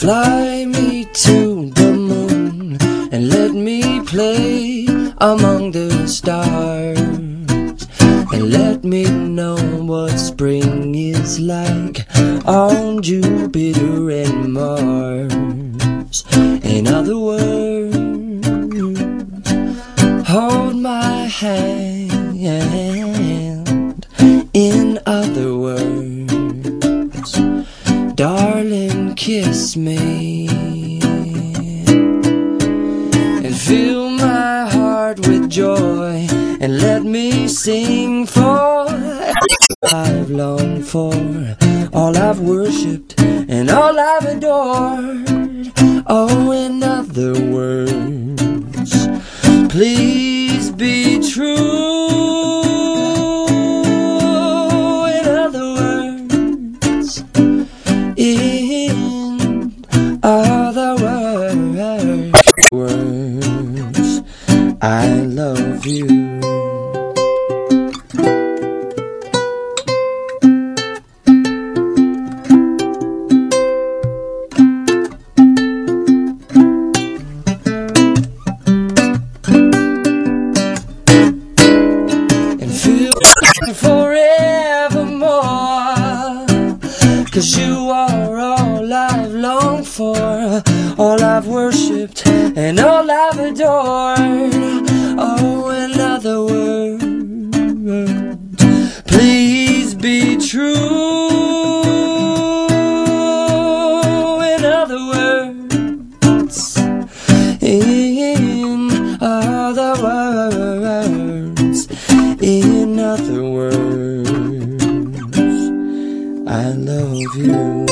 Fly me to the moon and let me play among the stars. And let me know what spring is like on Jupiter and Mars. In other words, hold my hand. Me and fill my heart with joy and let me sing for I've longed for all I've worshipped and all I've adored. Oh, in other words, please be true. Words, I love you. Cause you are all I've longed for, I've worshipped, and all I've adored. Oh, in other words, please be true. In other words, in other words, in other words, I love you.